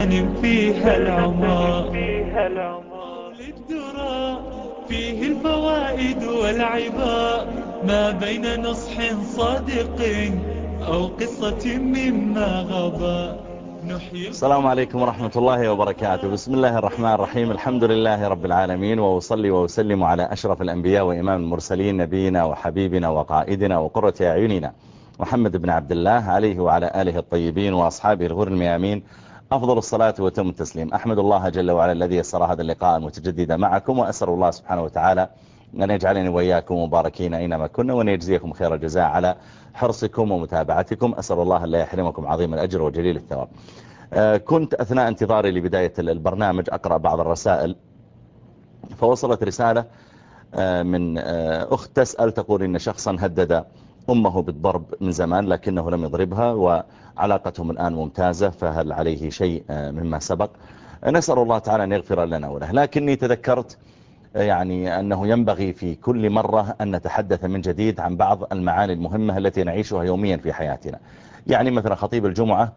اغتنم فيها العمر للدرى فيه الفوائد والعبار. ما بين نصح صادق أو قصة مما غضى السلام عليكم ورحمة الله وبركاته. بسم الله الرحمن الرحيم. الحمد لله رب العالمين وأصلي وأسلم على أشرف الأنبياء وإمام المرسلين نبينا وحبيبنا وقائدنا وقرة أعيننا. محمد بن عبد الله عليه وعلى آله الطيبين وأصحابه الغر الميامين. أفضل الصلاة وتم التسليم. أحمد الله جل وعلا الذي يسر هذا اللقاء المتجدد معكم وأسأل الله سبحانه وتعالى أن يجعلني وإياكم مباركين أينما كنا وأن يجزيكم خير الجزاء على حرصكم ومتابعتكم. أسأل الله أن لا يحرمكم عظيم الأجر وجليل الثواب. كنت أثناء انتظاري لبداية البرنامج أقرأ بعض الرسائل فوصلت رسالة من أخت تسأل تقول إن شخصا هدد أمه بالضرب من زمان لكنه لم يضربها وعلاقتهم الآن ممتازة فهل عليه شيء مما سبق؟ نسأل الله تعالى أن يغفر لنا وله. لكني تذكرت يعني أنه ينبغي في كل مرة أن نتحدث من جديد عن بعض المعاني المهمة التي نعيشها يوميا في حياتنا. يعني مثلا خطيب الجمعة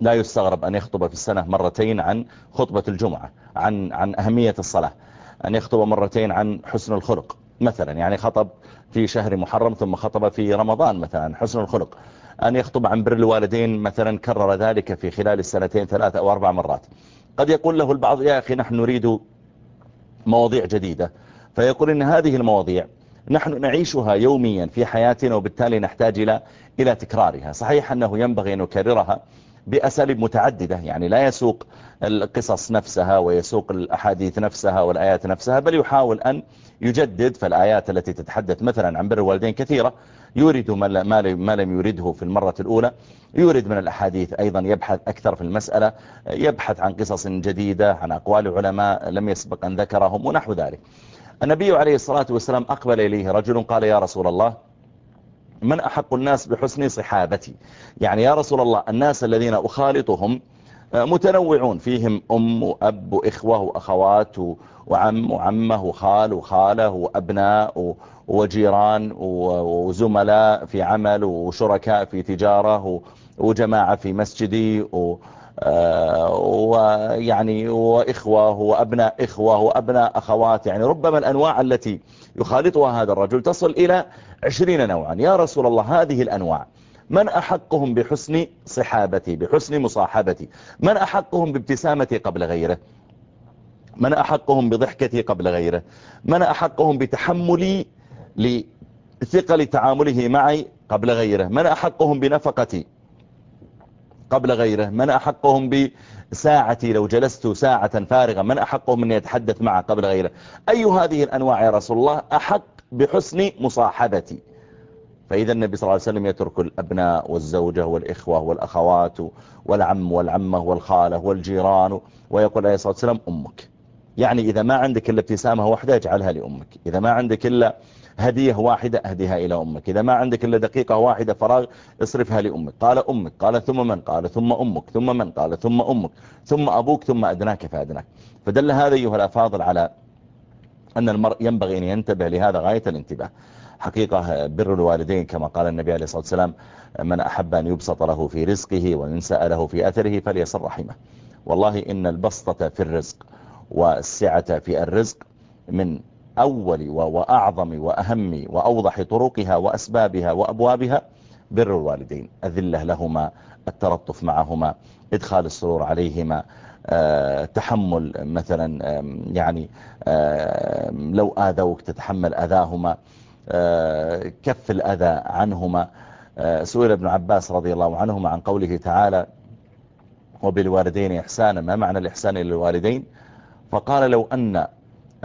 لا يستغرب أن يخطب في السنة مرتين عن خطبة الجمعة عن, عن أهمية الصلاة. أن يخطب مرتين عن حسن الخلق مثلا. يعني خطب في شهر محرم ثم خطب في رمضان مثلا حسن الخلق. أن يخطب عن بر الوالدين مثلا كرر ذلك في خلال السنتين ثلاثة أو أربع مرات. قد يقول له البعض يا أخي نحن نريد مواضيع جديدة. فيقول إن هذه المواضيع نحن نعيشها يوميا في حياتنا وبالتالي نحتاج إلى إلى تكرارها. صحيح أنه ينبغي أن نكررها بأساليب متعددة. يعني لا يسوق القصص نفسها ويسوق الأحاديث نفسها والآيات نفسها بل يحاول أن يجدد. فالآيات التي تتحدث مثلا عن بر الوالدين كثيرة. يورد ما لم يورده في المرة الأولى. يورد من الأحاديث أيضا يبحث أكثر في المسألة يبحث عن قصص جديدة عن أقوال علماء لم يسبق أن ذكرهم ونحو ذلك. النبي عليه الصلاة والسلام أقبل إليه رجل قال يا رسول الله من أحق الناس بحسن صحابتي؟ يعني يا رسول الله الناس الذين أخالطهم متنوعون. فيهم أم وأب وإخوة وأخوات وعم وعمة وخال وخالة وأبناء وجيران وزملاء في عمل وشركاء في تجارة وجماعة في مسجدي ويعني وإخوة وأبناء إخوة وأبناء أخوات. يعني ربما الأنواع التي يخالطها هذا الرجل تصل إلى عشرين نوعا. يا رسول الله هذه الأنواع من أحقهم بحسن صحابتي بحسن مصاحبتي؟ من أحقهم بابتسامتي قبل غيره؟ من أحقهم بضحكتي قبل غيره؟ من أحقهم بتحملي لثقل تعامله معي قبل غيره؟ من أحقهم بنفقتي قبل غيره؟ من أحقهم بساعتي لو جلست ساعة فارغة؟ من أحقهم أن يتحدث معه قبل غيره؟ أي هذه الأنواع يا رسول الله؟ أحق بحسن مصاحبتي. فإذا النبي صلى الله عليه وسلم يترك الأبناء والزوجة والإخوة والأخوات والعم والعمة والخالة والجيران ويقول عليه الصلاة والسلام أمك. يعني إذا ما عندك إلا ابتسامة واحدة اجعلها لأمك. إذا ما عندك إلا هدية واحدة أهديها إلى أمك. إذا ما عندك إلا دقيقة واحدة فراغ اصرفها لأمك. قال أمك قال ثم من؟ قال ثم أمك ثم من؟ قال ثم أمك ثم أبوك ثم أدناك فأدناك. فدل هذا أيها الأفاضل على أن المرء ينبغي أن ينتبه لهذا غاية الانتباه. حقيقة بر الوالدين كما قال النبي عليه الصلاة والسلام من أحب أن يبسط له في رزقه وإن سأله في أثره فليصل رحمه. والله إن البسطة في الرزق والسعة في الرزق من أول وأعظم وأهم وأوضح طرقها وأسبابها وأبوابها بر الوالدين. أذلة لهما التلطف معهما إدخال السرور عليهما تحمل مثلا يعني لو آذوك تتحمل أذاهما أه كف الأذى عنهما. سئل ابن عباس رضي الله عنهما عن قوله تعالى وبالوالدين إحسانا. ما معنى الإحسان للوالدين فقال لو أن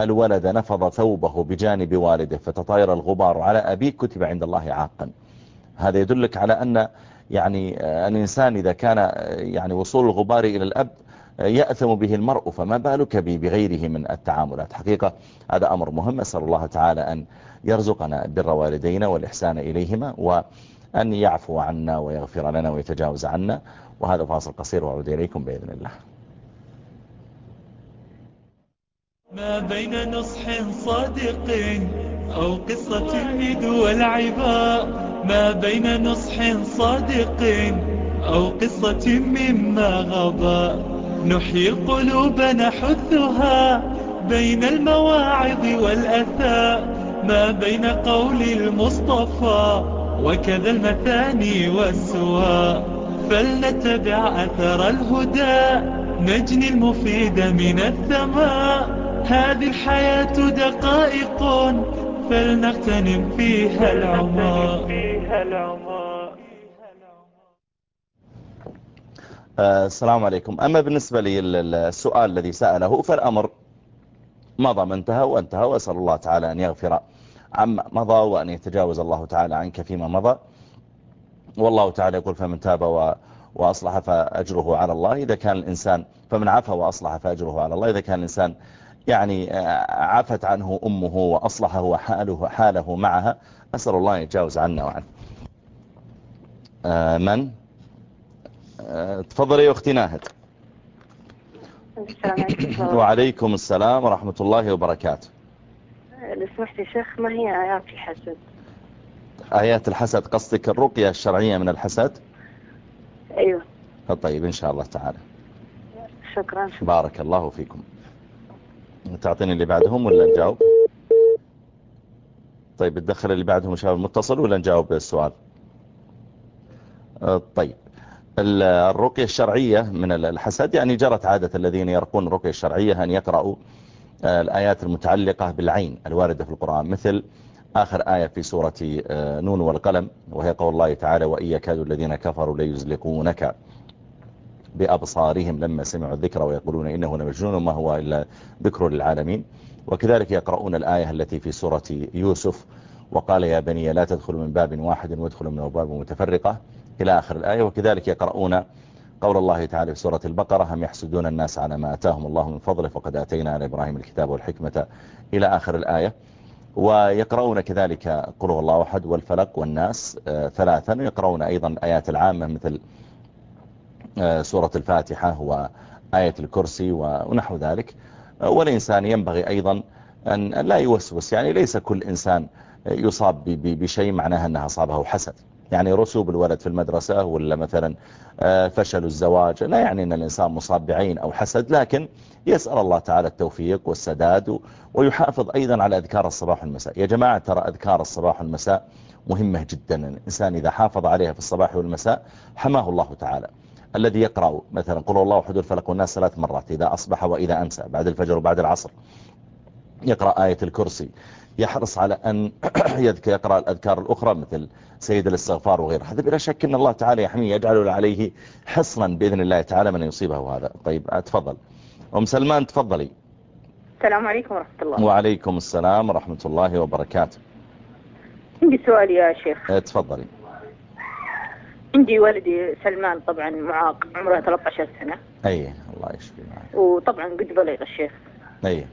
الولد نفض ثوبه بجانب والده فتطاير الغبار على أبيه كتب عند الله عاقا. هذا يدلك على أن يعني الإنسان إذا كان يعني وصول الغبار إلى الأب يأثم به المرء فما بالك بغيره من التعاملات؟ حقيقة هذا أمر مهم. أسأل الله تعالى أن يرزقنا بر والدينا والإحسان إليهما وأن يعفو عنا ويغفر لنا ويتجاوز عنا. وهذا فاصل قصير وأعود إليكم بإذن الله. ما بين نصح صادق أو قصة الإد والعباء ما بين نصح صادق أو قصة مما غضى نحيي القلوب نحثها بين المواعظ والأثاء ما بين قول المصطفى وكذا المثاني والسواء فلنتبع أثر الهدى نجني المفيد من الثماء هذه الحياة دقائق فلنغتنم فيها العمر آه، السلام عليكم. أما بالنسبة للسؤال الذي سأله فالأمر مضى ما انتهى وانتهى وأسأل الله تعالى أن يغفر عما مضى وأن يتجاوز الله تعالى عنك فيما مضى. والله تعالى يقول فمن تاب وأصلح فأجره على الله. إذا كان الإنسان فمن عفى وأصلح فأجره على الله. إذا كان الإنسان يعني آه، عفت عنه أمه وأصلحه وحاله حاله معها أسأل الله أن يتجاوز عنا وعنه آه، من؟ آه، تفضلي يا أختي ناهد. وعليكم السلام ورحمة الله وبركاته. لو سمحت يا شيخ ما هي آيات الحسد؟ آيات الحسد قصدك الرقية الشرعية من الحسد؟ أيوه. طيب إن شاء الله تعالى. شكرا. بارك الله فيكم. تعطيني اللي بعدهم ولا نجاوب؟ طيب تدخل اللي بعدهم شباب متصل ولا نجاوب السؤال آه، طيب. الرقية الشرعية من الحسد يعني جرت عادة الذين يرقون الرقية الشرعية أن يقرأوا آه، الآيات المتعلقة بالعين الواردة في القرآن مثل آخر آية في سورة آه، نون والقلم وهي قول الله تعالى وإن يكاد الذين كفروا ليزلقونك بأبصارهم لما سمعوا الذكر ويقولون إنه لمجنون ما هو إلا ذكر للعالمين وكذلك يقرؤون الآية التي في سورة يوسف وقال يا بني لا تدخلوا من باب واحد وادخلوا من أبواب متفرقة إلى آخر الآية وكذلك يقرؤون قول الله تعالى في سورة البقرة هم يحسدون الناس على ما أتاهم الله من فضله فقد أتينا على إبراهيم الكتاب والحكمة. إلى آخر الآية. ويقرؤون كذلك قل الله أحد والفلق والناس. آه، ثلاثا. ويقرؤون أيضا آيات العامة مثل آه، سورة الفاتحة وآية الكرسي ونحو ذلك. آه، والإنسان ينبغي أيضا أن لا يوسوس يعني ليس كل إنسان يصاب بشيء معناها أنها أصابه حسد. يعني رسوب الولد في المدرسة ولا مثلا آه، فشل الزواج. لا يعني أن الإنسان مصاب بعين أو حسد لكن يسأل الله تعالى التوفيق والسداد ويحافظ أيضا على أذكار الصباح والمساء. يا جماعة ترى أذكار الصباح والمساء مهمة جدا. الإنسان إذا حافظ عليها في الصباح والمساء حماه الله تعالى. الذي يقرأ مثلا قل الله وحد الفلق والناس ثلاث مرات إذا أصبح وإذا أمسى بعد الفجر وبعد العصر. يقرأ آية الكرسي. يحرص على أن يذكر يقرأ الأذكار الأخرى مثل سيد الاستغفار وغيره. هذا بلا شك أن الله تعالى يحميه يجعل عليه حصنا بإذن الله تعالى من يصيبه هذا. طيب تفضل. أم سلمان تفضلي. السلام عليكم ورحمة الله. وعليكم السلام ورحمة الله وبركاته. عندي سؤال يا شيخ. إيه، تفضلي. عندي والدي سلمان طبعا معاق عمره 13 سنة. أي الله يشفي معك. وطبعا قد بلغ الشيخ. أي.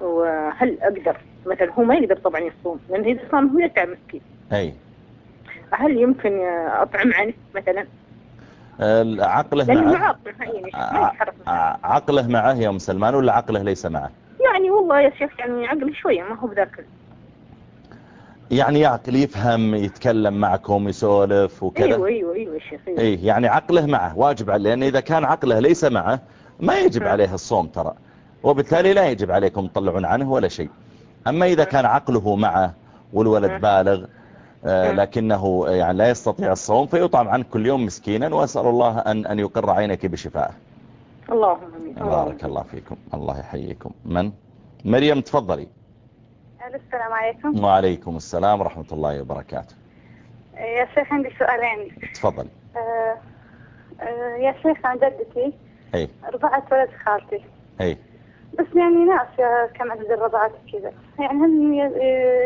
وهل أقدر مثلا هو ما يقدر طبعا يصوم لأن إذا صام هو يتعب مسكين. أي. هل يمكن أطعم عنه مثلا؟ عقله معه. عقله معه يا أم سلمان ولا عقله ليس معه؟ يعني والله يا شيخ يعني عقله شوية ما هو بذاك يعني يعقل يفهم يتكلم معكم يسولف وكذا. أيوه أيوه أيوه يا شيخ أيوة. إيه يعني عقله معه واجب عليه لأن إذا كان عقله ليس معه ما يجب م. عليه الصوم ترى. وبالتالي لا يجب عليكم تطلعون عنه ولا شيء. أما إذا كان عقله معه والولد بالغ آه، لكنه يعني لا يستطيع الصوم فيطعم عنه كل يوم مسكينا وأسأل الله أن, أن يقر عينك بشفائه. اللهم آمين. بارك الله فيكم. الله يحييكم. من؟ مريم تفضلي. السلام عليكم. وعليكم السلام ورحمة الله وبركاته. يا شيخ عندي سؤالين. تفضلي آه آه يا شيخ عن جدتي. أي. رضعت ولد خالتي. أي. بس يعني ناس كم عدد الرضعات كذا يعني هل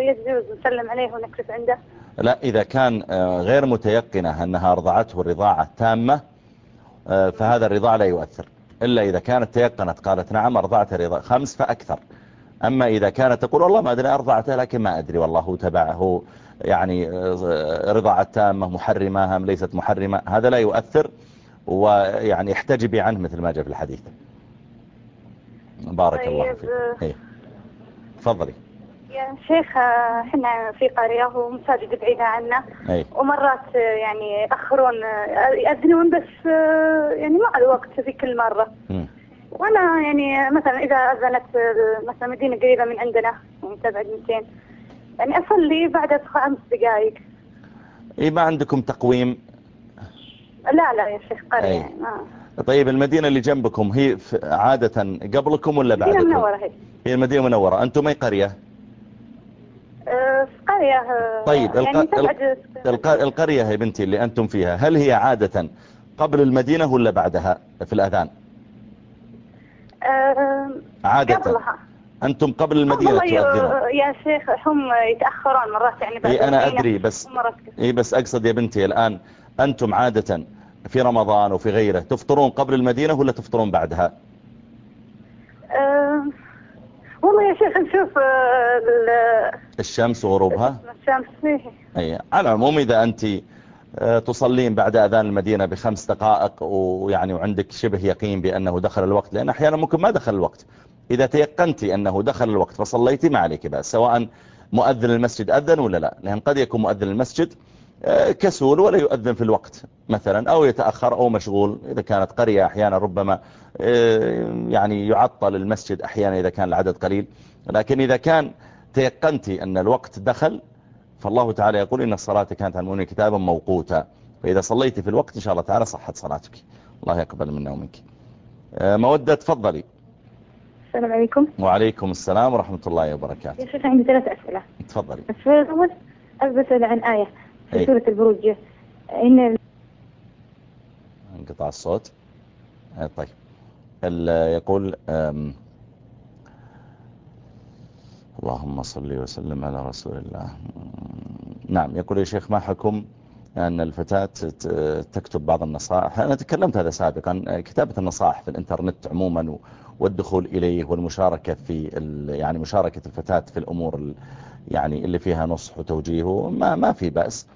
يجوز نسلم عليه ونكتب عنده؟ لا إذا كان آه، غير متيقنة أنها رضعته الرضاعة التامة آه، فهذا الرضاع لا يؤثر. إلا إذا كانت تيقنت قالت نعم أرضعت رضاع خمس فأكثر. أما إذا كانت تقول والله ما أدري أرضعته لكن ما أدري والله تبعه يعني آه، رضاعة تامة محرمة أم ليست محرمة هذا لا يؤثر ويعني احتجبي عنه مثل ما جاء في الحديث. بارك طيب. الله فيك إيه. تفضلي. يا شيخ إحنا في قرية ومساجد بعيدة عنا. أي. ومرات يعني يأخرون آه، يأذنون بس يعني مع الوقت في كل مرة مم. وأنا يعني مثلا إذا أذنت مثلا مدينة قريبة من عندنا يعني تبعد 200 يعني أصلي بعد خمس دقائق إيه ما عندكم تقويم؟ لا لا يا شيخ قرية أي. يعني طيب المدينة اللي جنبكم هي عادة قبلكم ولا بعدكم؟ منورة هي. هي المدينة منورة أنتم أي قرية؟ في قرية طيب يعني الق... القرية يا بنتي اللي أنتم فيها هل هي عادة قبل المدينة ولا بعدها في الأذان؟ عادة. قبلها. أنتم قبل المدينة تؤذنون يا شيخ هم يتأخرون مرات يعني بعد إيه أنا أدري بس. إيه بس أقصد يا بنتي الآن أنتم عادة في رمضان وفي غيره تفطرون قبل المدينة ولا تفطرون بعدها؟ شيخ نشوف آه، ال- الشمس وغروبها؟ الشمس فيه أي على العموم إذا أنت آه، تصلين بعد أذان المدينة بخمس دقائق ويعني وعندك شبه يقين بأنه دخل الوقت لأن أحيانا ممكن ما دخل الوقت. إذا تيقنتي أنه دخل الوقت فصليتي ما عليك بأس سواء مؤذن المسجد أذن ولا لا. لأن قد يكون مؤذن المسجد آه، كسول ولا يؤذن في الوقت مثلا أو يتأخر أو مشغول. إذا كانت قرية أحيانا ربما يعني يعطل المسجد أحيانا إذا كان العدد قليل. لكن إذا كان تيقنتي أن الوقت دخل فالله تعالى يقول إن الصلاة كانت عن المؤمنين كتابا موقوتا. فإذا صليت في الوقت إن شاء الله تعالى صحت صلاتك. الله يقبل منا ومنك. آه، مودة تفضلي. السلام عليكم. وعليكم السلام ورحمة الله وبركاته. يا شيخ عندي ثلاث أسئلة. تفضلي. السؤال الأول أسأل عن آية أي. في سورة البروج. إن انقطع الصوت. آه، طيب. يقول اللهم صل وسلم على رسول الله. نعم يقول يا شيخ ما حكم أن الفتاة تكتب بعض النصائح؟ أنا تكلمت هذا سابقا كتابة النصائح في الإنترنت عموما والدخول إليه والمشاركة في يعني مشاركة الفتاة في الأمور ال- يعني اللي فيها نصح وتوجيه ما ما في بأس.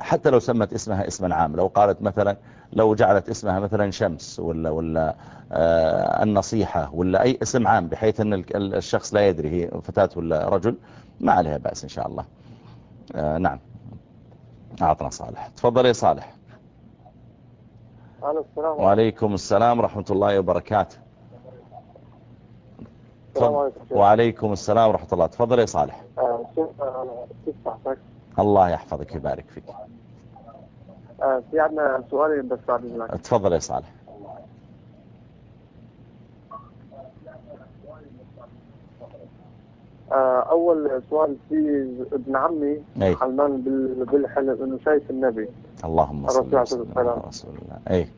حتى لو سمت اسمها اسما عام لو قالت مثلا لو جعلت اسمها مثلا شمس ولا ولا آه، النصيحة ولا أي اسم عام بحيث أن ال- ال- الشخص لا يدري هي فتاة ولا رجل ما عليها بأس إن شاء الله آه، نعم أعطنا صالح تفضل يا صالح السلام عليكم وعليكم السلام ورحمة الله وبركاته السلام. عليكم. وعليكم السلام ورحمة الله تفضل يا صالح آه، آه، كيف؟ الله يحفظك ويبارك فيك. آه، في عندنا سؤالين بس بعد إذنك. تفضل يا صالح. آه، أول سؤال في ابن عمي أي. حلمان بال- بالحلم إنه شايف النبي. اللهم صل الرسول عليه وسلم. على والسلام. رسول الله. أي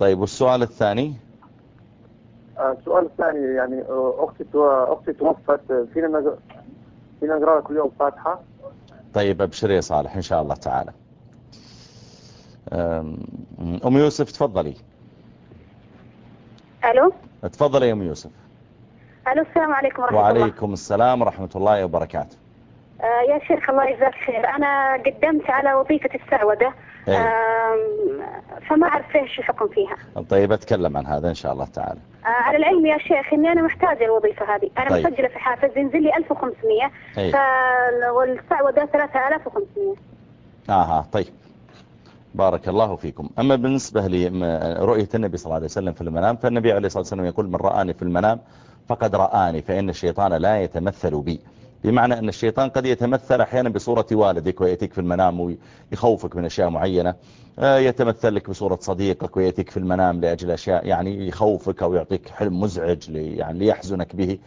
طيب والسؤال الثاني؟ السؤال الثاني يعني آه، أختي أختي توفت آه، فينا نقرأ فينا نقرأ كل يوم فاتحة؟ طيب ابشر يا صالح إن شاء الله تعالى. أم أم يوسف تفضلي. ألو؟ تفضلي يا أم يوسف. ألو السلام عليكم ورحمة الله. وعليكم السلام ورحمة الله وبركاته. آه يا شيخ الله يجزاك خير. أنا قدمت على وظيفة السعودة أي. آم، فما أعرف إيش الحكم فيها. طيب أتكلم عن هذا إن شاء الله تعالى. آه على العلم يا شيخ إني أنا محتاجة الوظيفة هذه. أنا طيب. مسجلة في حافز ينزل لي 1500 أي. ف- والسعودة 3500 آها طيب. بارك الله فيكم. أما بالنسبة لرؤية النبي صلى الله عليه وسلم في المنام فالنبي عليه الصلاة والسلام يقول من رآني في المنام فقد رآني فإن الشيطان لا يتمثل بي. بمعنى أن الشيطان قد يتمثل أحيانا بصورة والدك ويأتيك في المنام ويخوفك من أشياء معينة. آه، يتمثل لك بصورة صديقك ويأتيك في المنام لأجل أشياء يعني يخوفك أو يعطيك حلم مزعج لي- يعني ليحزنك به.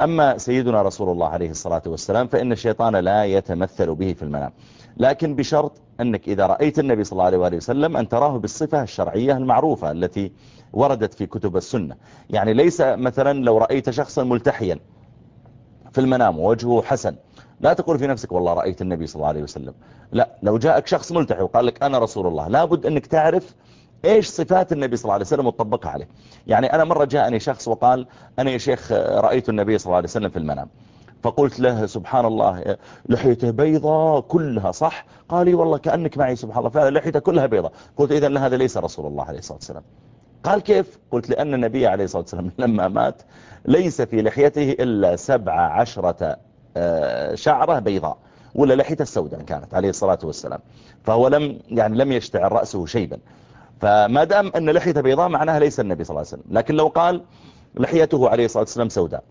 أما سيدنا رسول الله عليه الصلاة والسلام فإن الشيطان لا يتمثل به في المنام. لكن بشرط أنك إذا رأيت النبي صلى الله عليه وسلم أن تراه بالصفة الشرعية المعروفة التي وردت في كتب السنة. يعني ليس مثلا لو رأيت شخصا ملتحيا في المنام ووجهه حسن. لا تقول في نفسك والله رأيت النبي صلى الله عليه وسلم. لا لو جاءك شخص ملتحي وقال لك أنا رسول الله لابد أنك تعرف إيش صفات النبي صلى الله عليه وسلم وتطبقها عليه. يعني أنا مرة جاءني شخص وقال أنا يا شيخ رأيت النبي صلى الله عليه وسلم في المنام. فقلت له سبحان الله لحيته بيضاء كلها صح؟ قال لي والله كأنك معي سبحان الله. فعلا لحيته كلها بيضاء. قلت إذا هذا ليس رسول الله عليه الصلاة والسلام. قال كيف؟ قلت لأن النبي عليه الصلاة والسلام لما مات ليس في لحيته إلا سبع عشرة آه، شعرة بيضاء ولا لحيته السوداء كانت عليه الصلاة والسلام. فهو لم يعني لم يشتعر رأسه شيبا. فما دام أن لحيته بيضاء معناها ليس النبي صلى الله عليه وسلم. لكن لو قال لحيته عليه الصلاة والسلام سوداء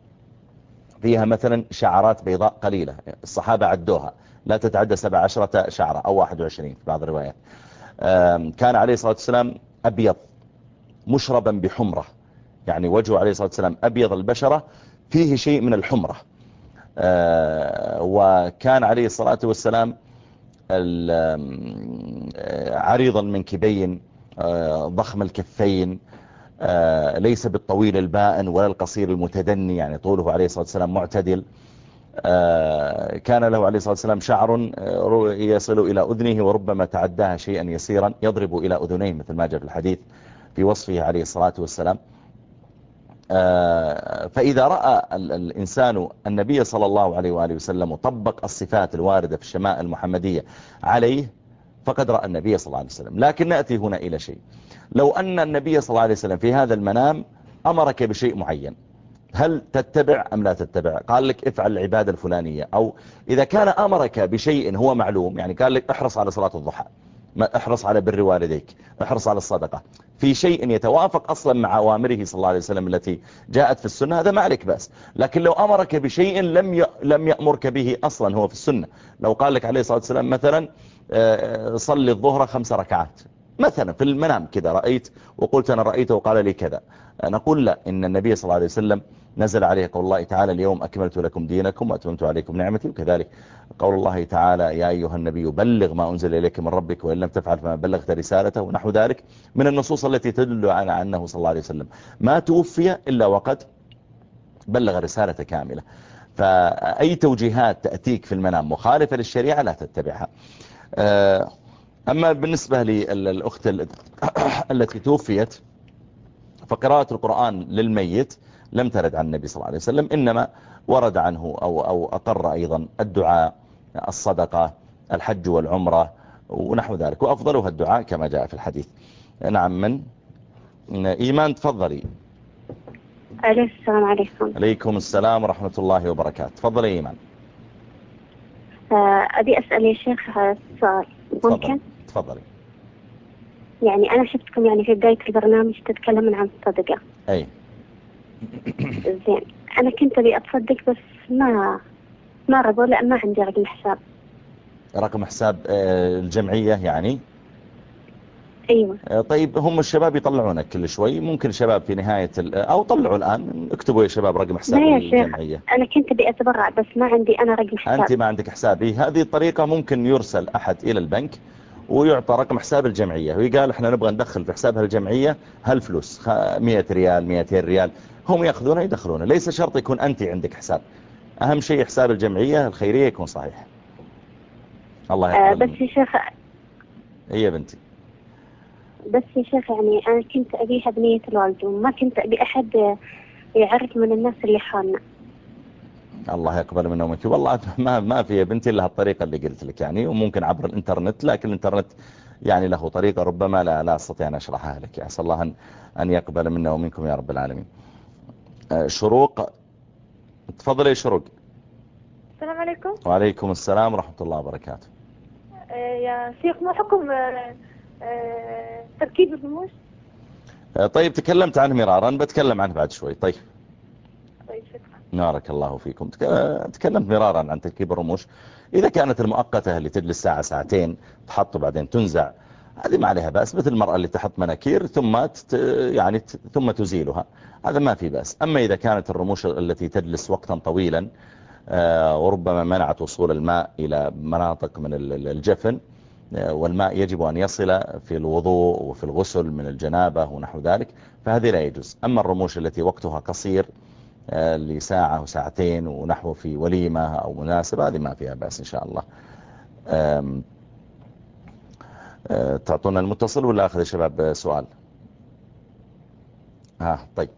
فيها مثلا شعرات بيضاء قليلة. الصحابة عدوها. لا تتعدى سبع عشرة شعرة أو 21 في بعض الروايات. كان عليه الصلاة والسلام أبيض مشربا بحمرة. يعني وجهه عليه الصلاة والسلام أبيض البشرة فيه شيء من الحمرة. آه، وكان عليه الصلاة والسلام عريض المنكبين آه، ضخم الكفين آه، ليس بالطويل البائن ولا القصير المتدني يعني طوله عليه الصلاة والسلام معتدل. كان له عليه الصلاة والسلام شعر يصل إلى أذنه وربما تعداها شيئا يسيرا يضرب إلى أذنيه مثل ما جاء في الحديث في وصفه عليه الصلاة والسلام. آه، فإذا رأى الإنسان النبي صلى الله عليه وآله وسلم وطبق الصفات الواردة في الشماء المحمدية عليه فقد رأى النبي صلى الله عليه وسلم. لكن نأتي هنا إلى شيء. لو أن النبي صلى الله عليه وسلم في هذا المنام أمرك بشيء معين. هل تتبع أم لا تتبع؟ قال لك افعل العبادة الفلانية. أو إذا كان أمرك بشيء هو معلوم يعني قال لك احرص على صلاة الضحى احرص على بر والديك احرص على الصدقة. في شيء يتوافق أصلا مع أوامره صلى الله عليه وسلم التي جاءت في السنة هذا ما عليك بس لكن لو أمرك بشيء لم لم يأمرك به أصلا هو في السنة. لو قال لك عليه الصلاة والسلام مثلا آه، صلي الظهر خمس ركعات. مثلا في المنام كذا رأيت وقلت أنا رأيته وقال لي كذا. نقول لا إن النبي صلى الله عليه وسلم نزل عليه قول الله تعالى اليوم أكملت لكم دينكم وأتممت عليكم نعمتي. وكذلك قول الله تعالى يا أيها النبي بلغ ما أنزل إليك من ربك وإن لم تفعل فما بلغت رسالته ونحو ذلك من النصوص التي تدل على أنه صلى الله عليه وسلم ما توفي إلا وقد بلغ رسالة كاملة. فأي توجيهات تأتيك في المنام مخالفة للشريعة لا تتبعها. آه، أما بالنسبة للأخت التي توفيت فقراءة القرآن للميت لم ترد عن النبي صلى الله عليه وسلم إنما ورد عنه أو, أو أقر أيضا الدعاء الصدقة الحج والعمرة ونحو ذلك وأفضلها الدعاء كما جاء في الحديث. نعم من؟ إيمان تفضلي. السلام عليكم. عليكم السلام ورحمة الله وبركاته. تفضلي إيمان. آه، أبي أسأل يا شيخ سؤال. ممكن؟ تفضلي. يعني أنا شفتكم يعني في بداية البرنامج تتكلمون عن الصدقة أي. زين. أنا كنت أبي أتصدق بس ما ما رضوا لأن ما عندي رقم حساب. رقم حساب آه، الجمعية يعني؟ أيوه. آه، طيب هم الشباب يطلعونك كل شوي. ممكن الشباب في نهاية أو طلعوا الآن. اكتبوا يا شباب رقم حساب الجمعية. أنا كنت أبي أتبرع بس ما عندي أنا رقم حساب. أنت ما عندك حسابي هذه الطريقة ممكن يرسل أحد إلى البنك. ويعطى رقم حساب الجمعية. ويقال إحنا نبغى ندخل في حسابها الجمعية هالفلوس 100 ريال 200 ريال. هم ياخذونه يدخلونه ليس شرط يكون أنت عندك حساب. أهم شيء حساب الجمعية الخيرية يكون صحيح. الله آه بس يا شيخ يا بنتي. بس يا شيخ يعني أنا كنت أبيها بنية الوالد وما كنت أبي أحد يعرف من الناس اللي حالنا الله يقبل منا ومنك والله ما ما في يا بنتي إلا الطريقة اللي قلت لك يعني وممكن عبر الإنترنت لكن الإنترنت يعني له طريقة ربما لا لا أستطيع أن أشرحها لك. أسأل الله أن أن يقبل منا ومنكم يا رب العالمين. آه، شروق تفضل يا شروق. السلام عليكم. وعليكم السلام ورحمة الله وبركاته. آه، يا شيخ ما حكم آه، تركيب الرموش طيب تكلمت عنه مرارا بتكلم عنه بعد شوي. طيب. بارك الله فيكم. تكلمت مرارا عن تركيب الرموش. إذا كانت المؤقتة اللي تجلس ساعة ساعتين تحط وبعدين تنزع هذه ما عليها بأس مثل المرأة اللي تحط مناكير ثم يعني ثم تزيلها. هذا ما في بأس. أما إذا كانت الرموش التي تجلس وقتا طويلا آه، وربما منعت وصول الماء إلى مناطق من الجفن آه، والماء يجب أن يصل في الوضوء وفي الغسل من الجنابة ونحو ذلك فهذه لا يجوز. أما الرموش التي وقتها قصير لساعة وساعتين ونحو في وليمة أو مناسبة هذه ما فيها بأس إن شاء الله. تعطونا المتصل ولا أخذ الشباب سؤال؟ ها طيب.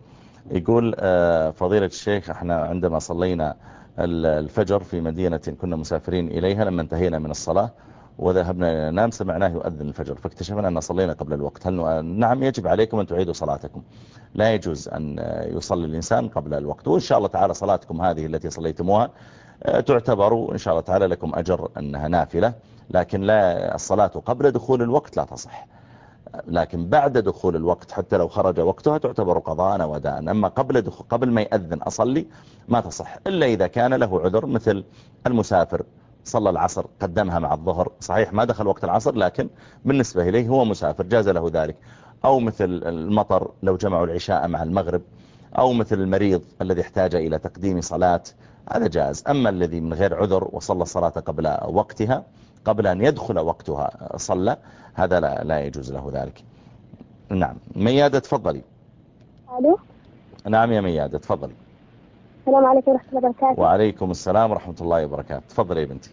يقول آه، فضيلة الشيخ إحنا عندما صلينا الفجر في مدينة كنا مسافرين إليها لما انتهينا من الصلاة وذهبنا ننام سمعناه يؤذن الفجر فاكتشفنا أن صلينا قبل الوقت. هل نعم يجب عليكم أن تعيدوا صلاتكم. لا يجوز أن يصلي الإنسان قبل الوقت وإن شاء الله تعالى صلاتكم هذه التي صليتموها تعتبر إن شاء الله تعالى لكم أجر أنها نافلة لكن لا الصلاة قبل دخول الوقت لا تصح. لكن بعد دخول الوقت حتى لو خرج وقتها تعتبر قضاء وداء. أما قبل دخول قبل ما يأذن أصلي ما تصح. إلا إذا كان له عذر مثل المسافر. صلى العصر قدمها مع الظهر صحيح ما دخل وقت العصر لكن بالنسبة إليه هو مسافر جاز له ذلك. أو مثل المطر لو جمعوا العشاء مع المغرب أو مثل المريض الذي احتاج إلى تقديم صلاة هذا جاز. أما الذي من غير عذر وصلى الصلاة قبل وقتها قبل أن يدخل وقتها صلى هذا لا, لا يجوز له ذلك. نعم. ميادة تفضلي. ألو؟ نعم يا ميادة تفضلي. السلام عليكم ورحمة الله وبركاته. وعليكم السلام ورحمة الله وبركاته. تفضلي يا بنتي.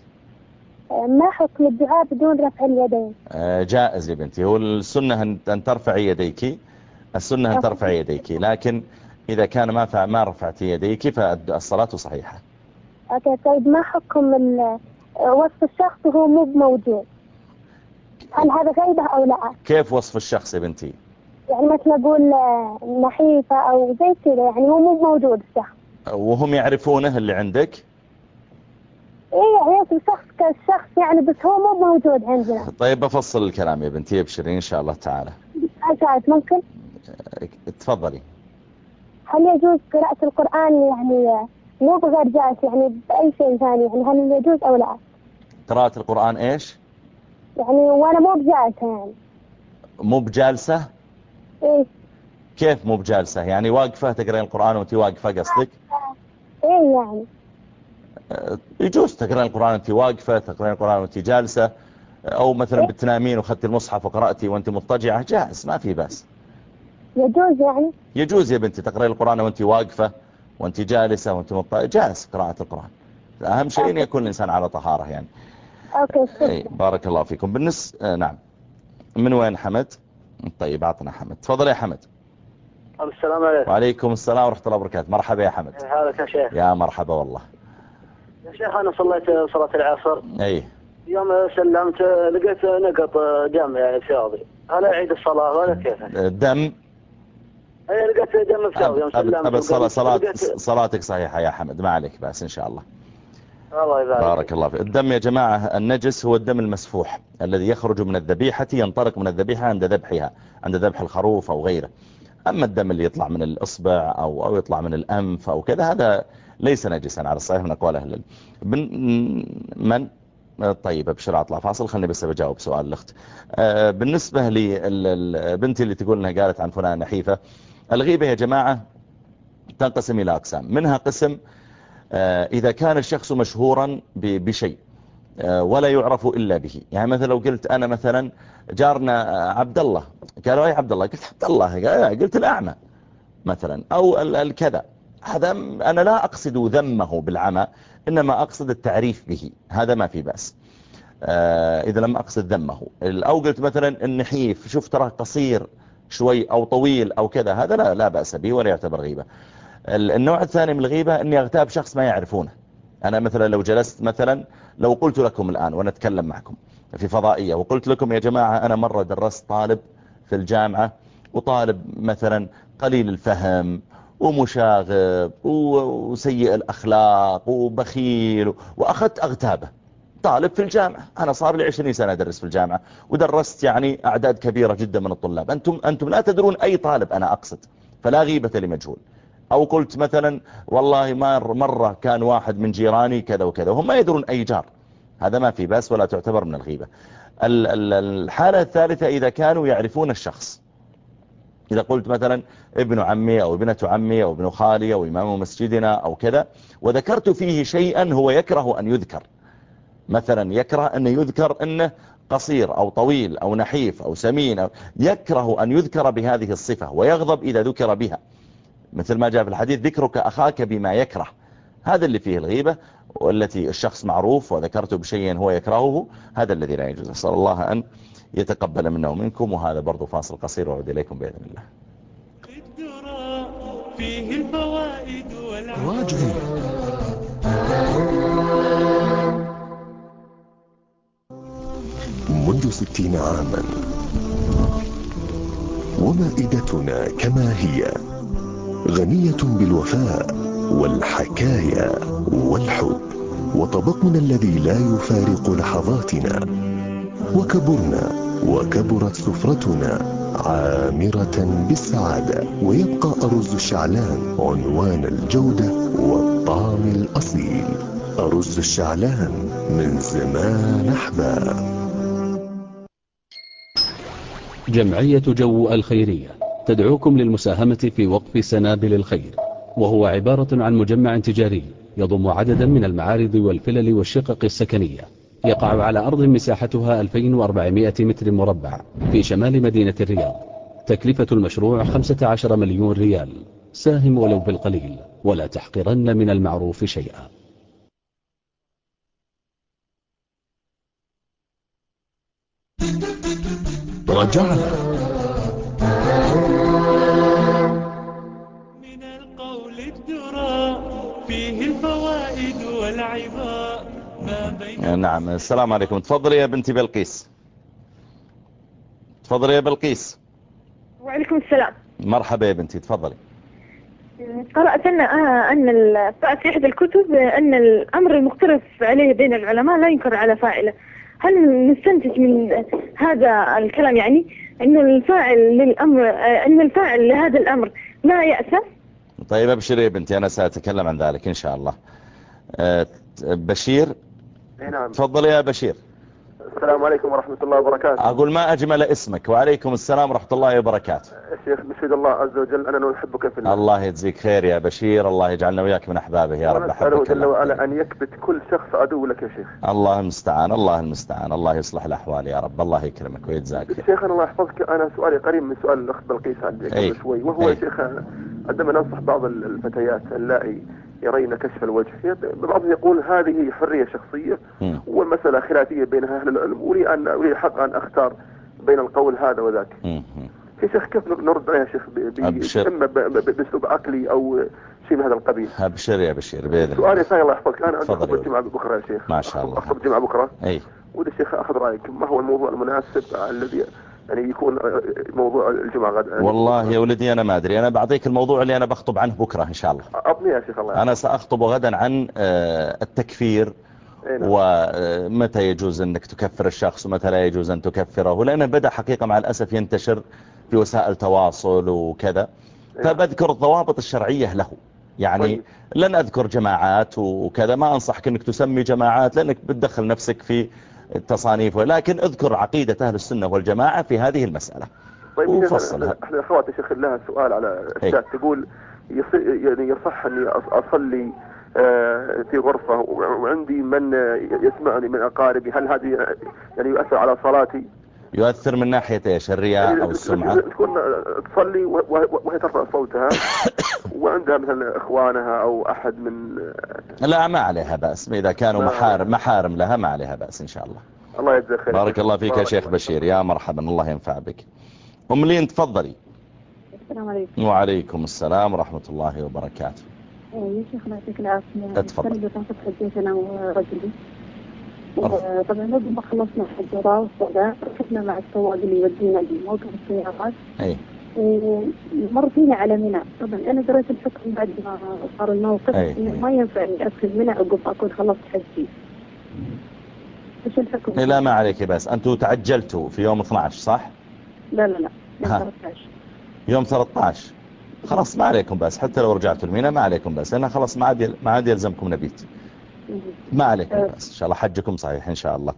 ما حكم الدعاء بدون رفع اليدين؟ آه، جائز يا بنتي. هو السنة أن ترفعي يديك. السنة أن ترفعي يديك. لكن إذا كان ما ما رفعت يديك فالصلاة صحيحة. أوكي طيب ما حكم وصف الشخص وهو مو موجود هل هذا غيبة أو لا؟ كيف وصف الشخص يا بنتي؟ يعني مثل أقول نحيفة أو زي كذا يعني هو مو موجود الشخص. وهم يعرفونه اللي عندك؟ إيه يعني الشخص كالشخص يعني بس هو مو موجود عندنا. طيب بفصل الكلام يا بنتي أبشري إن شاء الله تعالى. أسعد ممكن؟ تفضلي. هل يجوز قراءة القرآن يعني مو بغير جالس يعني بأي شيء ثاني؟ يعني هل يجوز أو لا؟ قراءة القرآن إيش؟ يعني وأنا مو بجالسة يعني. مو بجالسة؟ إيه. كيف مو بجالسة؟ يعني واقفة تقرأين القرآن وانت واقفة قصدك؟ إيه يعني. أه، يجوز تقرأين القرآن وانت واقفة تقرأين القرآن وانت جالسة. أو مثلا إيه؟ بتنامين وخدت المصحف وقرأتي وانت مضطجعة جاهز ما في بس يجوز يعني. يجوز يا بنتي تقرأي القرآن وانت واقفة وانت جالسة وانت مضطجعة جالس قراءة القرآن. أهم شيء أن يكون الإنسان على طهارة يعني. أوكي أي بارك الله فيكم. بالنسبة آه نعم. من وين حمد؟ طيب أعطنا حمد. تفضل يا حمد. السلام عليكم. وعليكم السلام ورحمة الله وبركاته. مرحبا يا حمد. هذا يا شيخ. يا مرحبا والله. يا شيخ أنا صليت صلاة العصر. أي. يوم سلمت لقيت نقط دم يعني في ثوبي هل أعيد الصلاة ولا كيف؟ دم؟ إي لقيت دم في يوم سلمت أبد صلاة صلاة صلاتك صحيحة يا حمد ما عليك بس إن شاء الله. الله يبارك. بارك الله فيك. الدم يا جماعة النجس هو الدم المسفوح الذي يخرج من الذبيحة ينطلق من الذبيحة عند ذبحها عند ذبح الخروف أو غيره. أما الدم اللي يطلع من الإصبع أو, أو يطلع من الأنف أو كذا هذا ليس نجسا على الصحيح من أقوال أهل من طيب أبشر اطلع فاصل. خلني بس بجاوب سؤال الأخت. آه، بالنسبة لبنتي اللي تقول إنها قالت عن فلان نحيفة الغيبة يا جماعة تنقسم إلى أقسام. منها قسم آه، إذا كان الشخص مشهورا بشيء آه، ولا يعرف إلا به. يعني مثلا لو قلت أنا مثلا جارنا عبد الله قالوا أي عبد الله. قلت عبد الله. قلت الأعمى مثلا أو الكذا هذا أنا لا أقصد ذمه بالعمى إنما أقصد التعريف به. هذا ما في بأس. آه، إذا لم أقصد ذمه. أو قلت مثلا النحيف شوف ترى قصير شوي أو طويل أو كذا هذا لا, لا بأس به ولا يعتبر غيبة. النوع الثاني من الغيبة أني أغتاب شخص ما يعرفونه. أنا مثلا لو جلست مثلا لو قلت لكم الآن وأنا أتكلم معكم في فضائية وقلت لكم يا جماعة أنا مرة درست طالب في الجامعة وطالب مثلا قليل الفهم ومشاغب وسيء الأخلاق وبخيل وأخذت أغتابه. طالب في الجامعة. أنا صار لي 20 سنة أدرس في الجامعة ودرست يعني أعداد كبيرة جدا من الطلاب. أنتم, أنتم لا تدرون أي طالب أنا أقصد فلا غيبة لمجهول. أو قلت مثلا والله مر مرة كان واحد من جيراني كذا وكذا وهم ما يدرون أي جار. هذا ما في بس ولا تعتبر من الغيبة. الحالة الثالثة إذا كانوا يعرفون الشخص. إذا قلت مثلا ابن عمي أو ابنة عمي أو ابن خالي أو إمام مسجدنا أو كذا وذكرت فيه شيئا هو يكره أن يذكر. مثلا يكره أن يذكر أنه قصير أو طويل أو نحيف أو سمين أو يكره أن يذكر بهذه الصفة ويغضب إذا ذكر بها. مثل ما جاء في الحديث ذكرك أخاك بما يكره. هذا اللي فيه الغيبة. والتي الشخص معروف وذكرته بشيء هو يكرهه هذا الذي لا يجوز. أسأل الله أن يتقبل منا ومنكم وهذا برضو فاصل قصير وعود إليكم بإذن الله. فيه الفوائد وستين عاما ومائدتنا كما هي غنية بالوفاء. والحكايا والحب. وطبقنا الذي لا يفارق لحظاتنا. وكبرنا وكبرت سفرتنا عامرة بالسعادة. ويبقى أرز الشعلان عنوان الجودة والطعم الأصيل. أرز الشعلان من زمان أحباب. جمعية جو الخيرية تدعوكم للمساهمة في وقف سنابل الخير. وهو عبارة عن مجمع تجاري يضم عددا من المعارض والفلل والشقق السكنية. يقع على أرض مساحتها 2400 متر مربع في شمال مدينة الرياض. تكلفة المشروع 15 مليون ريال. ساهم ولو بالقليل ولا تحقرن من المعروف شيئا. رجعنا. والعباء ما بين نعم السلام عليكم. تفضلي يا بنتي بلقيس. تفضلي يا بلقيس. وعليكم السلام. مرحبا يا بنتي تفضلي. قرأت أن آه أن قرأت في إحدى الكتب أن الأمر المختلف عليه بين العلماء لا ينكر على فاعله. هل نستنتج من هذا الكلام يعني؟ أن الفاعل للأمر آه، أن الفاعل لهذا الأمر لا يأسف طيب أبشري يا بنتي أنا سأتكلم عن ذلك إن شاء الله. بشير. اي نعم. تفضل يا بشير. السلام عليكم ورحمة الله وبركاته. أقول ما أجمل اسمك. وعليكم السلام ورحمة الله وبركاته. الشيخ بشهد الله عز وجل أنا نحبك في الله. الله يجزيك خير يا بشير. الله يجعلنا وياك من أحبابه يا رب. أحبك جل الله. وعلا أن يكبت كل شخص عدو لك يا شيخ. الله المستعان الله المستعان الله يصلح الأحوال يا رب. الله يكرمك ويجزاك خير. شيخ أنا الله يحفظك أنا سؤالي قريب من سؤال الأخت بلقيس عندي شوي. وهو. يا شيخ عندما ننصح بعض الفتيات اللائي يرين كشف الوجه بعضهم يقول هذه حرية شخصية مم. والمسألة خلافية بين أهل العلم. ولي أن ولي الحق أن أختار بين القول هذا وذاك. يا شيخ كيف نرد عليها يا شيخ ب- ب- أبشر. إما بأسلوب عقلي أو شيء من هذا القبيل؟ أبشر يا بشير بإذن الله. سؤالي ثاني الله يحفظك. أنا عندي خطبة يا الجمعة بكرة يا شيخ. ما شاء الله. خطبة الجمعة بكرة أي. ودي الشيخ أخذ رأيك. ما هو الموضوع المناسب الذي يعني يكون موضوع الجمعة غدا والله يا ولدي أنا ما أدري. أنا بعطيك الموضوع اللي أنا بخطب عنه بكرة إن شاء الله. أعطني يا شيخ الله. أنا سأخطب غدا عن آه، التكفير. ومتى يجوز أنك تكفر الشخص ومتى لا يجوز أن تكفره؟ لأنه بدأ حقيقة مع الأسف ينتشر في وسائل تواصل وكذا. فبذكر الضوابط الشرعية له. يعني طيب. لن أذكر جماعات وكذا ما أنصحك أنك تسمي جماعات لأنك بتدخل نفسك في التصانيف. ولكن اذكر عقيدة أهل السنة والجماعة في هذه المسألة. طيب وفصلها. إحنا اخوات يا شيخ لها سؤال على. الشات. تقول يص- يعني يصح أني أصلي في غرفة. وعندي من آه، يسمعني من أقاربي. هل هذه آه، يعني يؤثر على صلاتي؟ يؤثر من ناحية إيش؟ الرياء أو السمعة؟ تكون آه، تصلي وهي ترفع صوتها وعندها مثلا إخوانها أو أحد من آه، لا ما عليها بأس. إذا كانوا محارم محارم لها ما عليها بأس إن شاء الله. الله يجزاك خير. بارك الله فيك يا شيخ. بشير. يا مرحبا. الله ينفع بك. أم لين تفضلي. السلام عليكم. وعليكم السلام ورحمة الله وبركاته. يا شيخ الله يعطيك العافية اتفضل. السنة اللي فاتت حجيت أنا ورجلي أرفع. طبعا بعد ما خلصنا الحجرة والصلاة ركبنا مع السواق اللي يودينا لموقف السيارات. أي. إيه، مر فينا على منى. طبعا أنا قريت الحكم بعد ما صار الموقف. إنه ما ينفع إني أدخل منى عقب أكون خلصت حجي. إيش الحكم؟ لا ما عليك بس. أنتوا تعجلتوا في يوم 12 صح؟ لا لا لا. يوم ها. 13 يوم 13 خلاص ما عليكم بس حتى لو رجعتوا المينا ما عليكم بس لأنها خلاص ما عاد ما عاد يلزمكم نبيت. ما عليكم أه. بس إن شاء الله حجكم صحيح إن شاء الله.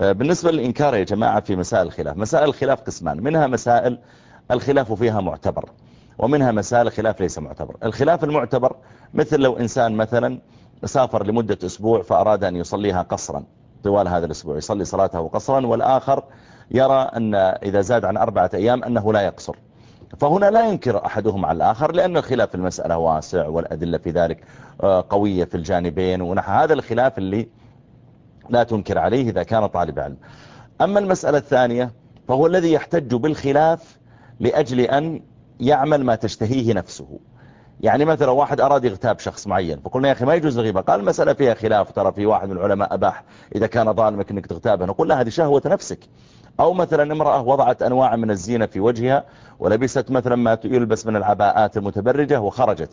آه، بالنسبة للإنكار يا جماعة في مسائل الخلاف مسائل الخلاف قسمان منها مسائل الخلاف فيها معتبر ومنها مسائل خلاف ليس معتبر. الخلاف المعتبر مثل لو إنسان مثلا سافر لمدة أسبوع فأراد أن يصليها قصرا طوال هذا الأسبوع يصلي صلاته قصرا والآخر يرى أن إذا زاد عن أربعة أيام أنه لا يقصر. فهنا لا ينكر أحدهم على الآخر لأن الخلاف في المسألة واسع والأدلة في ذلك آه، قوية في الجانبين ونحو هذا الخلاف اللي لا تنكر عليه إذا كان طالب علم. أما المسألة الثانية فهو الذي يحتج بالخلاف لأجل أن يعمل ما تشتهيه نفسه. يعني مثلا واحد أراد يغتاب شخص معين فقلنا يا أخي ما يجوز الغيبة. قال المسألة فيها خلاف ترى في واحد من العلماء أباح إذا كان ظالمك أنك تغتابه. نقول لا هذه شهوة نفسك. أو مثلا امرأة وضعت أنواع من الزينة في وجهها ولبست مثلا ما يلبس من العباءات المتبرجة وخرجت.